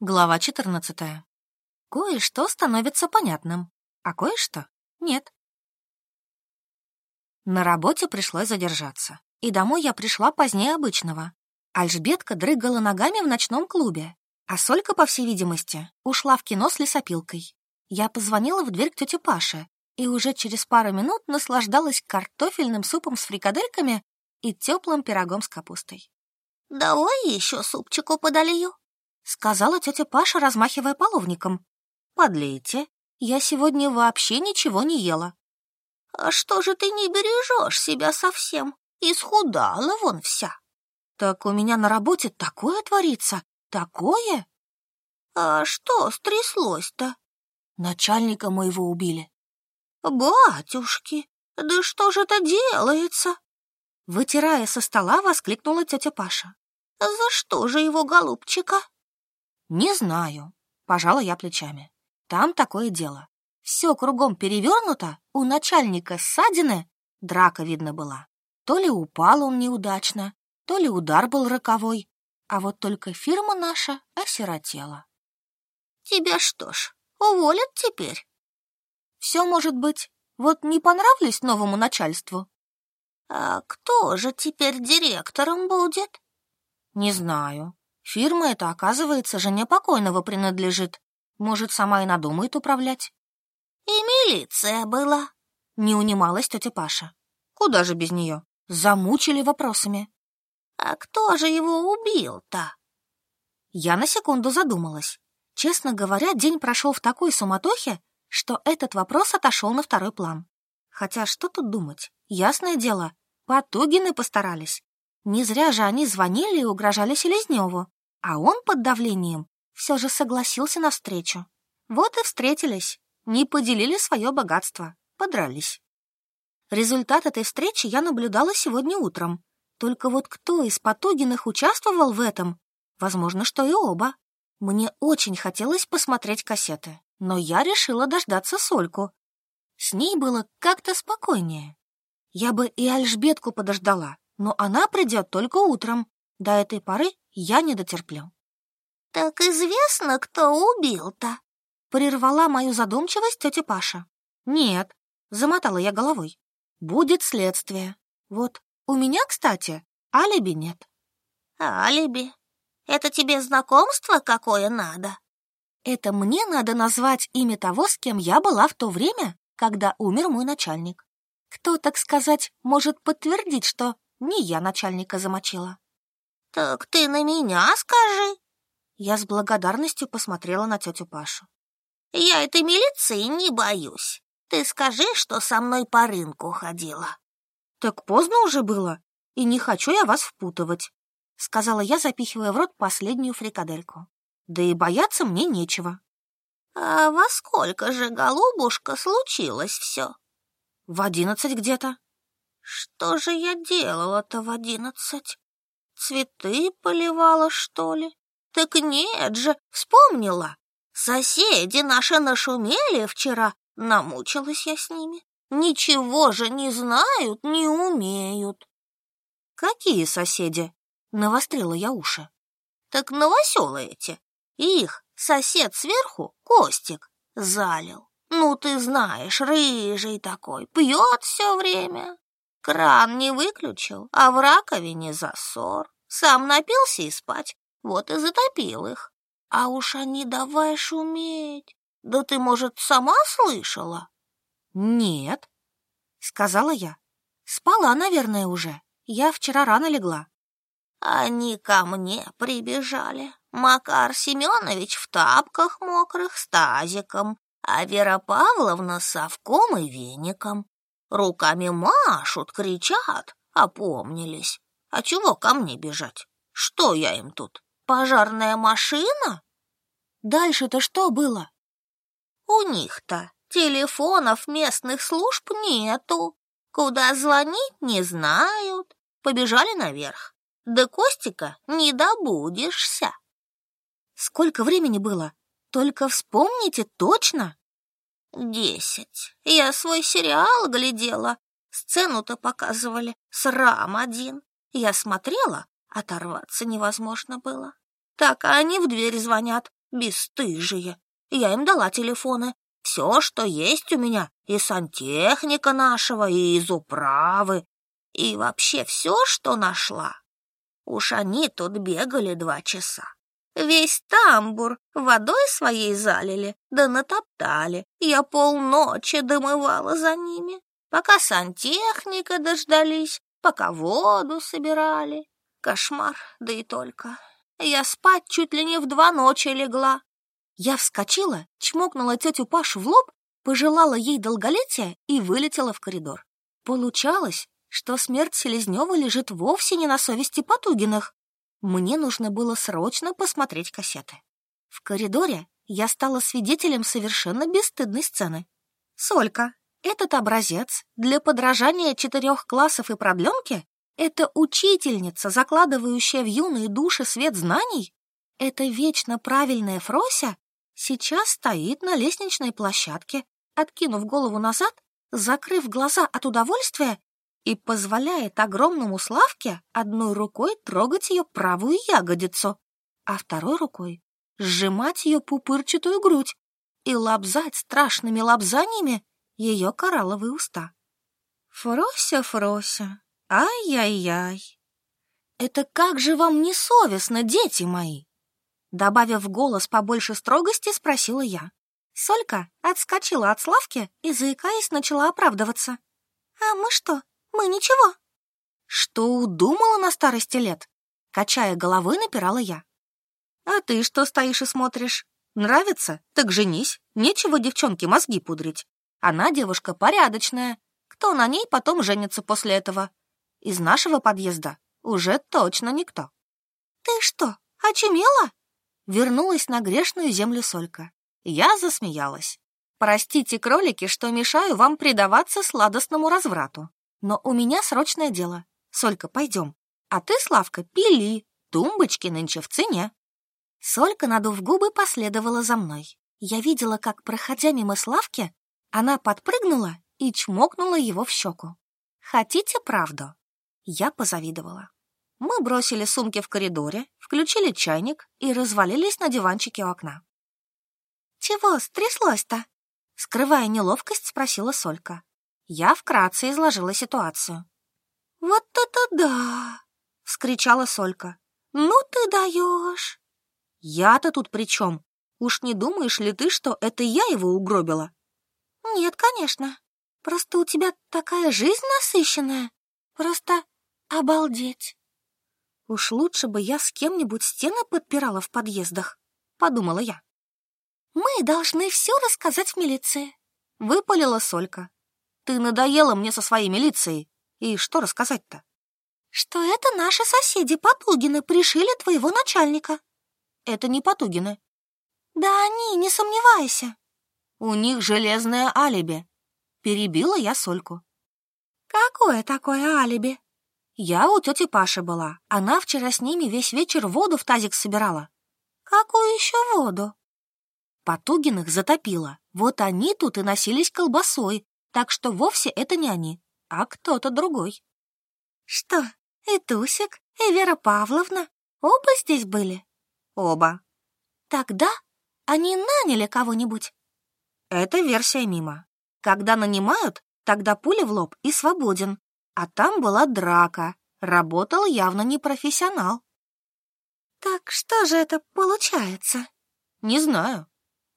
Глава 14. Кое-что становится понятным, а кое-что нет. На работе пришлось задержаться, и домой я пришла позднее обычного. Альжбетка дрыгала ногами в ночном клубе, а Солька, по всей видимости, ушла в кино с лесопилкой. Я позвонила в дверь к тете Паше и уже через пару минут наслаждалась картофельным супом с фрикадельками и теплым пирогом с капустой. «Давай еще супчику подолью», сказала тетя Паша, размахивая половником. «Подлейте, я сегодня вообще ничего не ела». «А что же ты не бережешь себя совсем? Исхудала вон вся». «Так у меня на работе такое творится, такое!» «А что стряслось-то?» «Начальника моего убили». «Батюшки, да что же это делается?» Вытирая со стола, воскликнула тетя Паша. «За что же его, голубчика?» «Не знаю», — пожала я плечами. «Там такое дело. Все кругом перевернуто, у начальника ссадины, драка видно была. То ли упал он неудачно, то ли удар был роковой, а вот только фирма наша осиротела». «Тебя что ж, уволят теперь?» «Все может быть. Вот не понравлюсь новому начальству». «А кто же теперь директором будет?» «Не знаю. Фирма эта, оказывается, жене покойного принадлежит. Может, сама и надумает управлять. И милиция была. Не унималась тетя Паша. Куда же без нее? Замучили вопросами. А кто же его убил-то? Я на секунду задумалась. Честно говоря, день прошел в такой суматохе, что этот вопрос отошел на второй план. Хотя что тут думать? Ясное дело, Потугины постарались. Не зря же они звонили и угрожали Селезневу. А он под давлением все же согласился на встречу. Вот и встретились, не поделили свое богатство, подрались. Результат этой встречи я наблюдала сегодня утром. Только вот кто из Потугиных участвовал в этом? Возможно, что и оба. Мне очень хотелось посмотреть кассеты, но я решила дождаться Сольку. С ней было как-то спокойнее. Я бы и Альжбетку подождала, но она придет только утром. До этой поры я не дотерплю. «Так известно, кто убил-то?» Прервала мою задумчивость тетя Паша. «Нет», — замотала я головой. «Будет следствие. Вот, у меня, кстати, алиби нет». «Алиби? Это тебе знакомство какое надо?» «Это мне надо назвать имя того, с кем я была в то время, когда умер мой начальник. Кто, так сказать, может подтвердить, что не я начальника замочила?» «Так ты на меня скажи!» Я с благодарностью посмотрела на тетю Пашу. «Я этой милиции не боюсь. Ты скажи, что со мной по рынку ходила». «Так поздно уже было, и не хочу я вас впутывать», сказала я, запихивая в рот последнюю фрикадельку. «Да и бояться мне нечего». «А во сколько же, голубушка, случилось все?» «В одиннадцать где-то». «Что же я делала-то в одиннадцать?» Цветы поливала, что ли? Так нет же, вспомнила. Соседи наши нашумели вчера, намучилась я с ними. Ничего же не знают, не умеют. Какие соседи? Навострила я уши. Так новоселы эти. Их сосед сверху, Костик, залил. Ну, ты знаешь, рыжий такой, пьет все время. Кран не выключил, а в раковине засор. Сам напился и спать, вот и затопил их. А уж они давай шуметь. Да ты, может, сама слышала? Нет, сказала я. Спала, наверное, уже. Я вчера рано легла. Они ко мне прибежали. Макар Семенович в тапках мокрых с тазиком, а Вера Павловна с совком и веником. Руками машут, кричат, опомнились. А чего ко мне бежать? Что я им тут? Пожарная машина? Дальше-то что было? У них-то телефонов местных служб нету. Куда звонить не знают. Побежали наверх. До Костика не добудешься. Сколько времени было? Только вспомните точно. Десять. Я свой сериал глядела. Сцену-то показывали. Срам один. Я смотрела, оторваться невозможно было. Так они в дверь звонят. Бесстыжие. Я им дала телефоны. Все, что есть у меня, и сантехника нашего, и из управы, и вообще все, что нашла. Уж они тут бегали два часа. Весь тамбур водой своей залили, да натоптали. Я полночи домывала за ними, пока сантехника дождались, пока воду собирали. Кошмар, да и только. Я спать чуть ли не в два ночи легла. Я вскочила, чмокнула тетю Пашу в лоб, пожелала ей долголетия и вылетела в коридор. Получалось, что смерть Селезнева лежит вовсе не на совести Потугиных. Мне нужно было срочно посмотреть кассеты. В коридоре я стала свидетелем совершенно бесстыдной сцены. Солька, этот образец для подражания четырех классов и продленки? Это учительница, закладывающая в юные души свет знаний? Это вечно правильная Фрося сейчас стоит на лестничной площадке, откинув голову назад, закрыв глаза от удовольствия и позволяет огромному Славке одной рукой трогать ее правую ягодицу, а второй рукой сжимать ее пупырчатую грудь и лобзать страшными лобзаниями ее коралловые уста. Фрося, Фрося, ай-яй-яй. Это как же вам не совестно, дети мои? Добавив в голос побольше строгости, спросила я. Солька отскочила от Славки и, заикаясь, начала оправдываться. «А мы что? Мы ничего». «Что удумала на старости лет?» Качая головы, напирала я. «А ты что стоишь и смотришь? Нравится? Так женись. Нечего девчонке мозги пудрить. Она девушка порядочная. Кто на ней потом женится после этого? Из нашего подъезда уже точно никто». «Ты что, очумела?» Вернулась на грешную землю Солька. Я засмеялась. «Простите, кролики, что мешаю вам предаваться сладостному разврату. Но у меня срочное дело. Солька, пойдем. А ты, Славка, пили. Тумбочки нынче в цене». Солька, надув губы, последовала за мной. Я видела, как, проходя мимо Славки, она подпрыгнула и чмокнула его в щеку. «Хотите правду?» Я позавидовала. Мы бросили сумки в коридоре, включили чайник и развалились на диванчике у окна. «Чего стряслось-то?» Скрывая неловкость, спросила Солька. Я вкратце изложила ситуацию. «Вот это да!» — вскричала Солька. «Ну ты даешь!» «Я-то тут при чем? Уж не думаешь ли ты, что это я его угробила?» «Нет, конечно. Просто у тебя такая жизнь насыщенная. Просто обалдеть!» Уж лучше бы я с кем-нибудь стены подпирала в подъездах, подумала я. Мы должны все рассказать в милиции, выпалила Солька. Ты надоела мне со своей милицией. И что рассказать-то? Что это наши соседи Потугины пришили твоего начальника. Это не Потугины. Да они, не сомневайся. У них железное алиби. Перебила я Сольку. Какое такое алиби? Я у тети Паши была. Она вчера с ними весь вечер воду в тазик собирала. Какую еще воду? Потугиных затопило. Вот они тут и носились колбасой, так что вовсе это не они, а кто-то другой. Что, и Тусик, и Вера Павловна оба здесь были? Оба. Тогда они наняли кого-нибудь? Это версия мимо. Когда нанимают, тогда пуля в лоб и свободен, а там была драка. Работал явно не профессионал. Так что же это получается? Не знаю.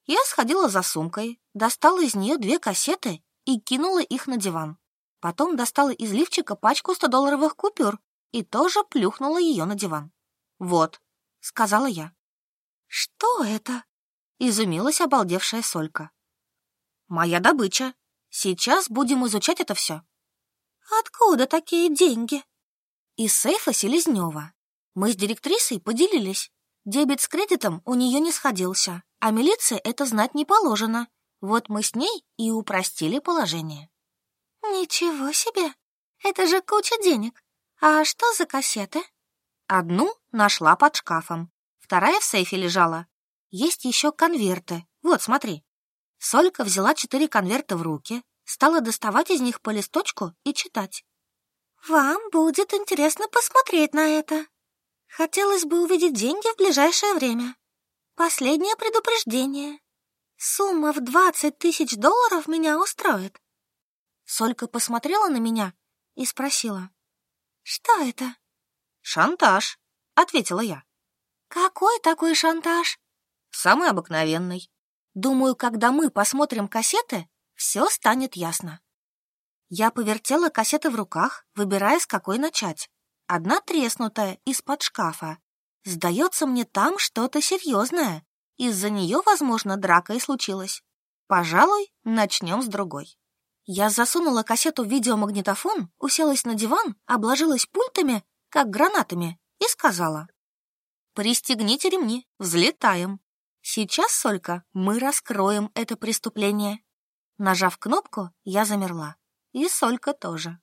Я сходила за сумкой, достала из нее две кассеты и кинула их на диван. Потом достала из лифчика пачку 100-долларовых купюр и тоже плюхнула ее на диван. «Вот», — сказала я. «Что это?» — изумилась обалдевшая Солька. «Моя добыча. Сейчас будем изучать это все. Откуда такие деньги? Из сейфа Селезнева. Мы с директрисой поделились. Дебет с кредитом у нее не сходился, а милиции это знать не положено. Вот мы с ней и упростили положение. Ничего себе! Это же куча денег. А что за кассеты? Одну нашла под шкафом, вторая в сейфе лежала. Есть еще конверты. Вот, смотри. Солька взяла четыре конверта в руки, стала доставать из них по листочку и читать. «Вам будет интересно посмотреть на это. Хотелось бы увидеть деньги в ближайшее время. Последнее предупреждение. Сумма в двадцать тысяч долларов меня устроит. Солька посмотрела на меня и спросила. Что это? Шантаж, ответила я. Какой такой шантаж? Самый обыкновенный. Думаю, когда мы посмотрим кассеты, все станет ясно. Я повертела кассеты в руках, выбирая, с какой начать. Одна треснутая, из-под шкафа. Сдается мне там что-то серьезное. Из-за нее, возможно, драка и случилась. Пожалуй, начнем с другой. Я засунула кассету в видеомагнитофон, уселась на диван, обложилась пультами, как гранатами, и сказала. «Пристегните ремни, взлетаем. Сейчас, Солька, мы раскроем это преступление». Нажав кнопку, я замерла. И Солька тоже.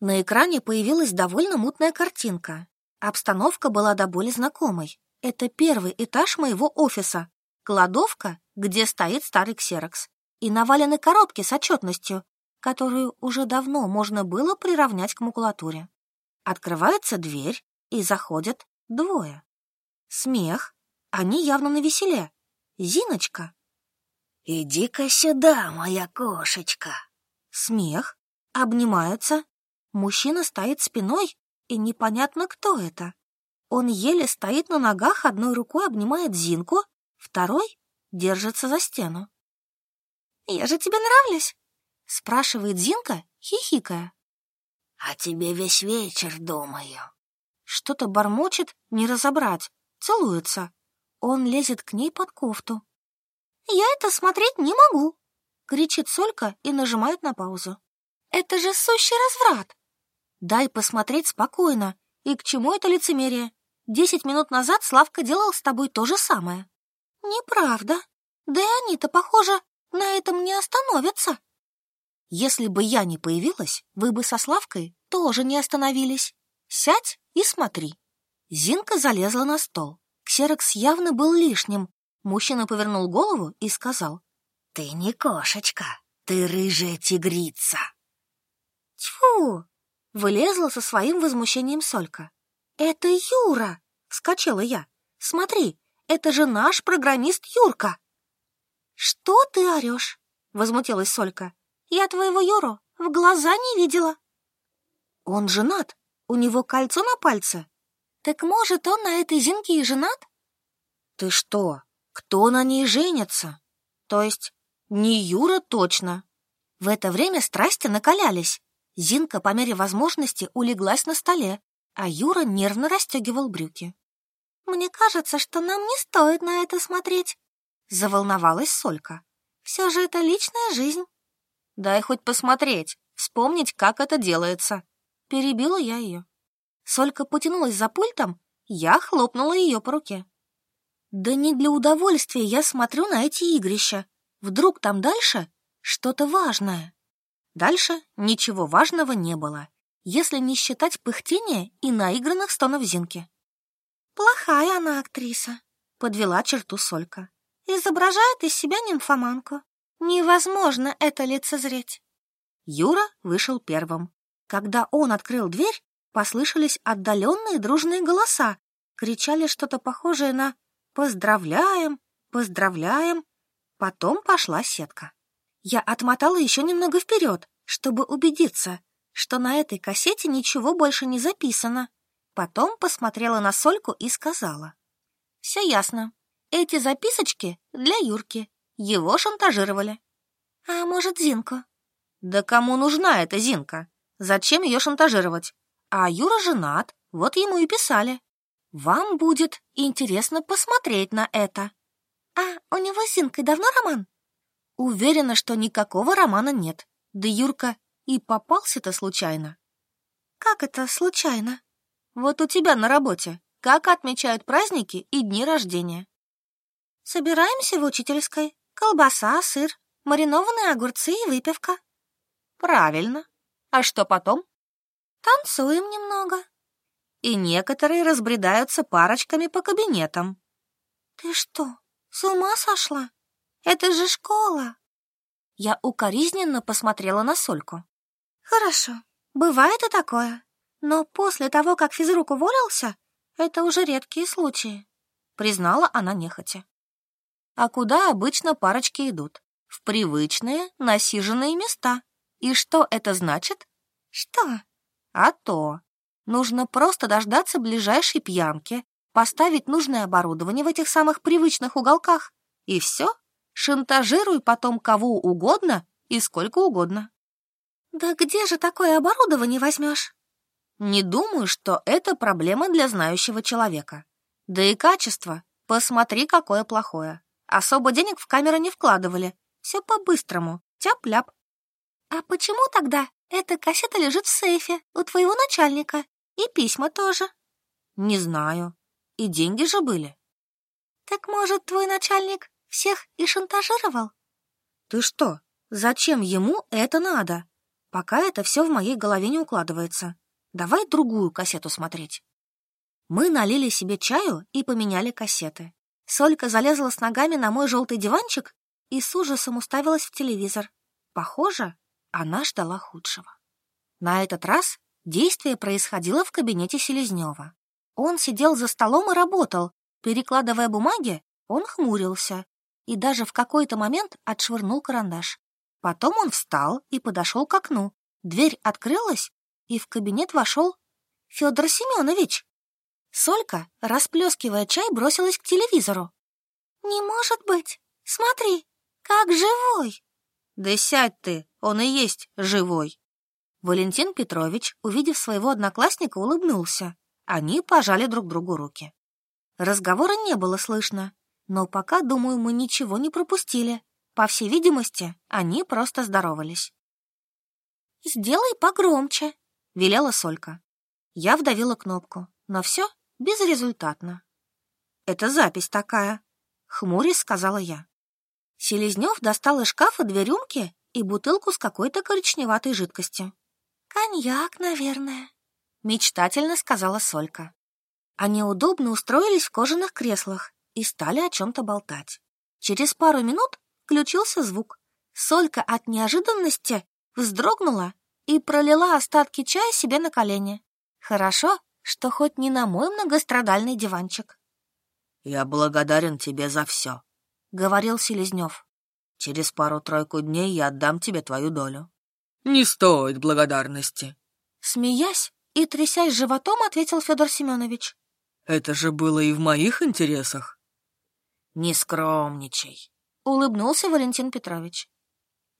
На экране появилась довольно мутная картинка. Обстановка была до боли знакомой. Это первый этаж моего офиса. Кладовка, где стоит старый ксерокс. И навалены коробки с отчетностью, которую уже давно можно было приравнять к макулатуре. Открывается дверь, и заходят двое. Смех. Они явно на веселе. Зиночка. «Иди-ка сюда, моя кошечка!» Смех, обнимаются. Мужчина стоит спиной, и непонятно, кто это. Он еле стоит на ногах, одной рукой обнимает Зинку, второй держится за стену. «Я же тебе нравлюсь?» — спрашивает Зинка, хихикая. «А тебе весь вечер думаю». Что-то бормочет, не разобрать, целуется. Он лезет к ней под кофту. «Я это смотреть не могу!» кричит Солька и нажимает на паузу. «Это же сущий разврат!» «Дай посмотреть спокойно. И к чему это лицемерие? Десять минут назад Славка делал с тобой то же самое». «Неправда. Да и они-то, похоже, на этом не остановятся». «Если бы я не появилась, вы бы со Славкой тоже не остановились. Сядь и смотри». Зинка залезла на стол. Ксерокс явно был лишним. Мужчина повернул голову и сказал. «Ты не кошечка, ты рыжая тигрица!» «Тьфу!» — вылезла со своим возмущением Солька. «Это Юра!» — вскочила я. «Смотри, это же наш программист Юрка!» «Что ты орешь?» — возмутилась Солька. «Я твоего Юру в глаза не видела». «Он женат, у него кольцо на пальце. Так может, он на этой Зинке и женат?» «Ты что? Кто на ней женится? То есть не Юра точно. В это время страсти накалялись. Зинка по мере возможности улеглась на столе, а Юра нервно расстегивал брюки. «Мне кажется, что нам не стоит на это смотреть», — заволновалась Солька. «Все же это личная жизнь». «Дай хоть посмотреть, вспомнить, как это делается». Перебила я ее. Солька потянулась за пультом, я хлопнула ее по руке. «Да не для удовольствия я смотрю на эти игрища. Вдруг там дальше что-то важное? Дальше ничего важного не было, если не считать пыхтения и наигранных стонов Зинки. «Плохая она актриса», — подвела черту Солька. «Изображает из себя нимфоманку. Невозможно это лицезреть». Юра вышел первым. Когда он открыл дверь, послышались отдаленные дружные голоса, кричали что-то похожее на «Поздравляем! Поздравляем!» Потом пошла сетка. Я отмотала еще немного вперед, чтобы убедиться, что на этой кассете ничего больше не записано. Потом посмотрела на Сольку и сказала. «Все ясно. Эти записочки для Юрки. Его шантажировали». «А может, Зинку?» «Да кому нужна эта Зинка? Зачем ее шантажировать? А Юра женат, вот ему и писали. Вам будет интересно посмотреть на это». «А у него с Зинкой давно роман?» Уверена, что никакого романа нет. Да Юрка и попался-то случайно. «Как это случайно?» «Вот у тебя на работе. Как отмечают праздники и дни рождения?» «Собираемся в учительской. Колбаса, сыр, маринованные огурцы и выпивка». «Правильно. А что потом?» «Танцуем немного». И некоторые разбредаются парочками по кабинетам. «Ты что, с ума сошла? Это же школа!» Я укоризненно посмотрела на Сольку. «Хорошо, бывает и такое. Но после того, как физрук уволился, это уже редкие случаи», признала она нехотя. а куда обычно парочки идут? В привычные, насиженные места. И что это значит? Что? А то. Нужно просто дождаться ближайшей пьянки, поставить нужное оборудование в этих самых привычных уголках. И все. Шантажируй потом кого угодно и сколько угодно. Да где же такое оборудование возьмешь? Не думаю, что это проблема для знающего человека. Да и качество. Посмотри, какое плохое. Особо денег в камеру не вкладывали. Все по-быстрому. Тяп-ляп. А почему тогда эта кассета лежит в сейфе у твоего начальника? И письма тоже. Не знаю. И деньги же были. Так, может, твой начальник всех и шантажировал? Ты что? Зачем ему это надо? Пока это все в моей голове не укладывается. Давай другую кассету смотреть. Мы налили себе чаю и поменяли кассеты. Солька залезла с ногами на мой желтый диванчик и с ужасом уставилась в телевизор. Похоже, она ждала худшего. На этот раз действие происходило в кабинете Селезнева. Он сидел за столом и работал. Перекладывая бумаги, он хмурился и даже в какой-то момент отшвырнул карандаш. Потом он встал и подошел к окну. Дверь открылась, и в кабинет вошел Федор Семенович. Солька, расплескивая чай, бросилась к телевизору. «Не может быть! Смотри, как живой!» «Да сядь ты, он и есть живой!» Валентин Петрович, увидев своего одноклассника, улыбнулся. Они пожали друг другу руки. Разговора не было слышно, но пока, думаю, мы ничего не пропустили. По всей видимости, они просто здоровались. «Сделай погромче», — велела Солька. Я вдавила кнопку, но все безрезультатно. «Это запись такая», — хмурясь сказала я. Селезнев достал из шкафа две рюмки и бутылку с какой-то коричневатой жидкостью. «Коньяк, наверное», — мечтательно сказала Солька. Они удобно устроились в кожаных креслах и стали о чем-то болтать. Через пару минут включился звук. Солька от неожиданности вздрогнула и пролила остатки чая себе на колени. Хорошо, что хоть не на мой многострадальный диванчик. «Я благодарен тебе за все», — говорил Селезнев. «Через пару-тройку дней я отдам тебе твою долю». «Не стоит благодарности», — смеясь и трясясь животом, ответил Федор Семенович. «Это же было и в моих интересах». «Не скромничай», — улыбнулся Валентин Петрович.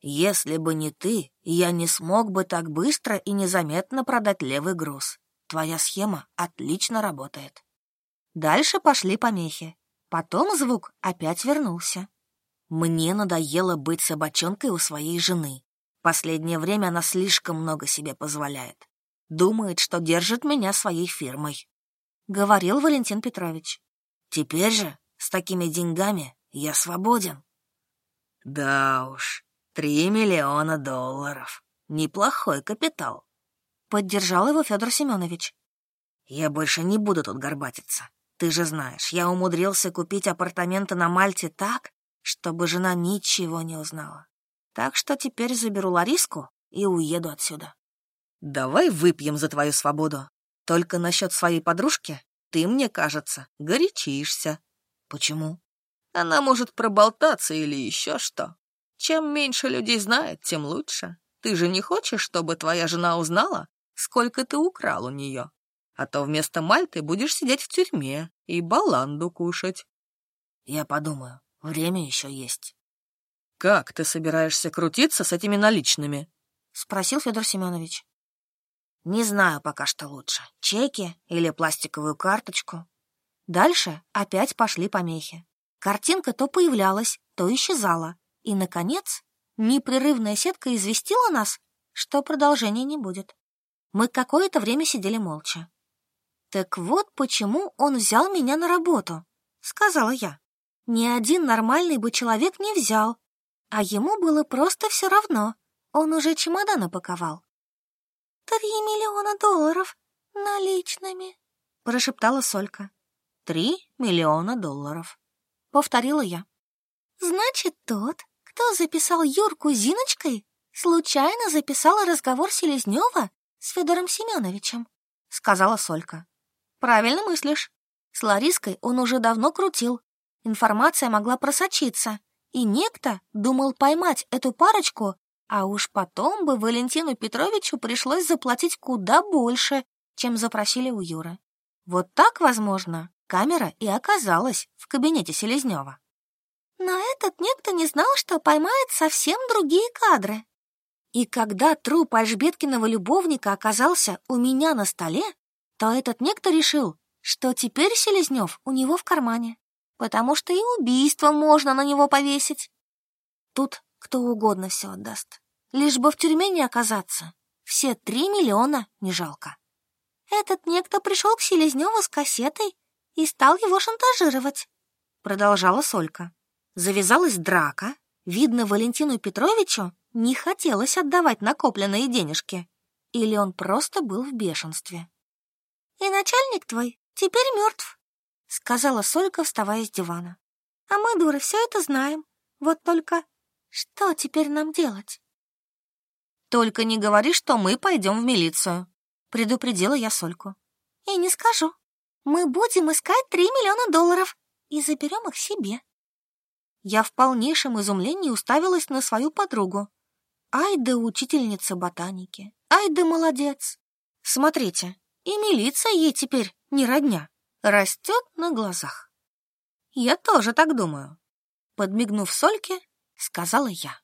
«Если бы не ты, я не смог бы так быстро и незаметно продать левый груз. Твоя схема отлично работает». Дальше пошли помехи. Потом звук опять вернулся. Мне надоело быть собачонкой у своей жены. Последнее время она слишком много себе позволяет. Думает, что держит меня своей фирмой. Говорил Валентин Петрович. Теперь же, с такими деньгами, я свободен. Да уж, три миллиона долларов. Неплохой капитал. Поддержал его Федор Семенович. Я больше не буду тут горбатиться. Ты же знаешь, я умудрился купить апартаменты на Мальте так, чтобы жена ничего не узнала. Так что теперь заберу Лариску и уеду отсюда. Давай выпьем за твою свободу. Только насчет своей подружки ты, мне кажется, горячишься. Почему? Она может проболтаться или еще что. Чем меньше людей знает, тем лучше. Ты же не хочешь, чтобы твоя жена узнала, сколько ты украл у нее? А то вместо Мальты будешь сидеть в тюрьме и баланду кушать. Я подумаю, время еще есть. Как ты собираешься крутиться с этими наличными? Спросил Федор Семенович. Не знаю пока что лучше, чеки или пластиковую карточку. Дальше опять пошли помехи. Картинка то появлялась, то исчезала. И, наконец, непрерывная сетка известила нас, что продолжения не будет. Мы какое-то время сидели молча. «Так вот почему он взял меня на работу», — сказала я. «Ни один нормальный бы человек не взял, а ему было просто все равно. Он уже чемодан опаковал». «Три миллиона долларов наличными», — прошептала Солька. Три миллиона долларов. Повторила я. Значит, тот, кто записал Юрку Зиночкой, случайно записал разговор Селезнева с Федором Семеновичем, сказала Солька. Правильно мыслишь. С Лариской он уже давно крутил. информация могла просочиться, и некто думал поймать эту парочку, а уж потом бы Валентину Петровичу пришлось заплатить куда больше, чем запросили у Юры. Вот так, возможно, камера и оказалась в кабинете Селезнева. Но этот некто не знал, что поймает совсем другие кадры. И когда труп Альжбеткиного любовника оказался у меня на столе, то этот некто решил, что теперь Селезнев у него в кармане, потому что и убийство можно на него повесить. Тут кто угодно все отдаст, лишь бы в тюрьме не оказаться. Все три миллиона не жалко. Этот некто пришел к Селезневу с кассетой и стал его шантажировать. Продолжала Солька. Завязалась драка. Видно, Валентину Петровичу не хотелось отдавать накопленные денежки. Или он просто был в бешенстве. «И начальник твой теперь мертв», — сказала Солька, вставая с дивана. «А мы, дуры, все это знаем. Вот только что теперь нам делать?» «Только не говори, что мы пойдем в милицию», — предупредила я Сольку. «И не скажу. Мы будем искать три миллиона долларов и заберем их себе». Я в полнейшем изумлении уставилась на свою подругу. Ай да учительница ботаники, ай да молодец. Смотрите, и милиция ей теперь не родня, растет на глазах. Я тоже так думаю. Подмигнув Сольке, сказала я.